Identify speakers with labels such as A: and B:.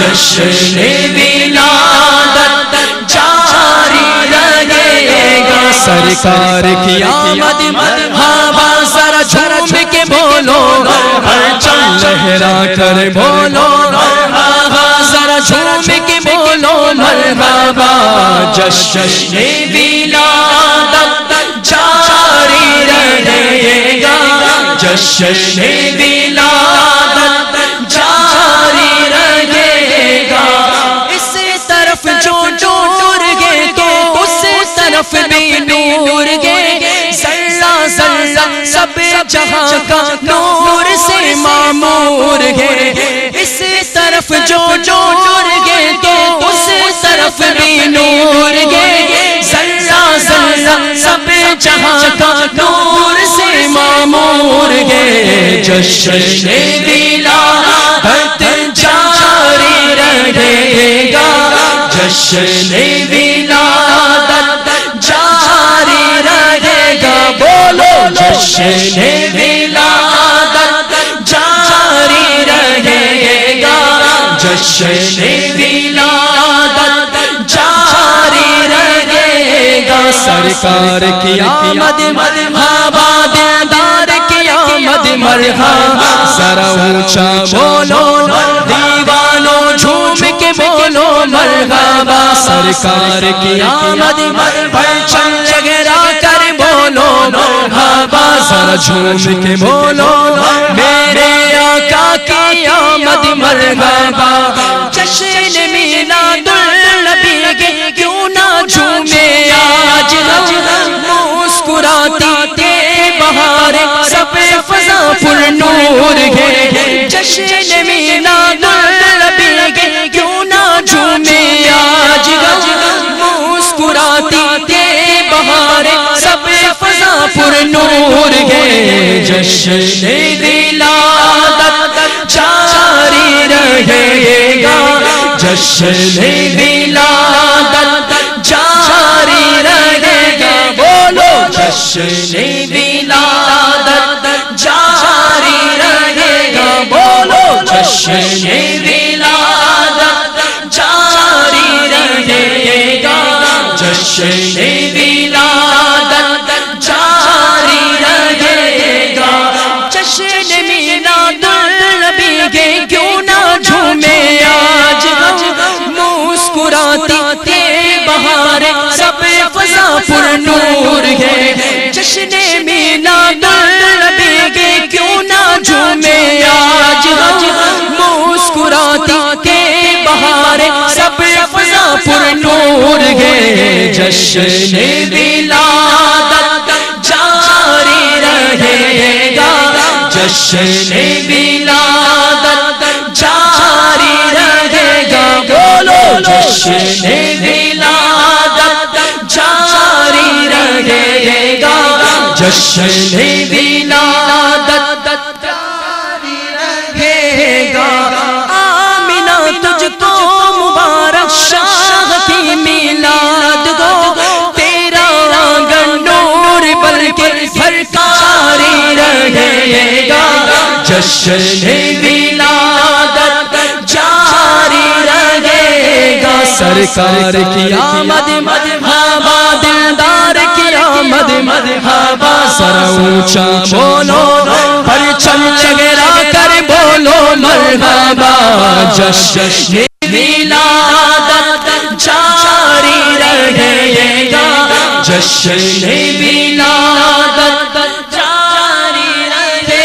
A: جشن ولادت جاری رہے گا۔
B: سرکار کی آمد مرحبا ذرا جھوم کے بولو ہر پرچم لہرا کر بولو مرحبا ذرا جھوم کے بولو مرحبا۔
A: جشن ولادت جاری رہے گا۔ جشن ولادت
B: طرف بھی نور گے۔ ذرہ ذرہ سب جہاں کا نور سے معمور گے۔ اس طرف جو جو نور گے تو اس طرف بھی نور گے۔ ذرہ ذرہ سب جہاں کا نور سے معمور گے۔
A: جشن ولادت جاری رہے گا۔ جشن جشن ولادت جاری رہے گا۔ جشن ولادت جاری رہے گا۔
B: سرکار کی آمد مرحبا دلدار کی آمد مرحبا۔ ذرا اونچا بولو دیوانو جھوم کے بولو مرحبا۔ سرکار کی آمد پرچم جھوم کے بولو، میرے آقا کی آمد مرحبا، جشن میلاد النبی گے کیوں نہ جھومے آج مسکراتی تے بہار سب فضا پر نور ہے جشن مینا
A: جشن ولادت جاری رہے گا۔ جشن ولادت جاری رہے گا۔ بولو، جشن ولادت جاری رہے گا۔ بولو، جشن ولادت جاری رہے گا۔ جشن
B: جشن
A: ولادت جاری رہے گا۔ جشن ولادت جاری رہے گا۔ بولو۔ جشن ولادت جاری رہے گا۔ جشن ولادت جشن ولادت جاری رہے گا۔
B: سرکار کی آمد، مرحبا، دلدار کی آمد، مرحبا۔ سر اونچا بولو پرچم لگرا کر بولو، مرحبا۔ جشن
A: ولادت جاری رہے گا۔ جشن ولادت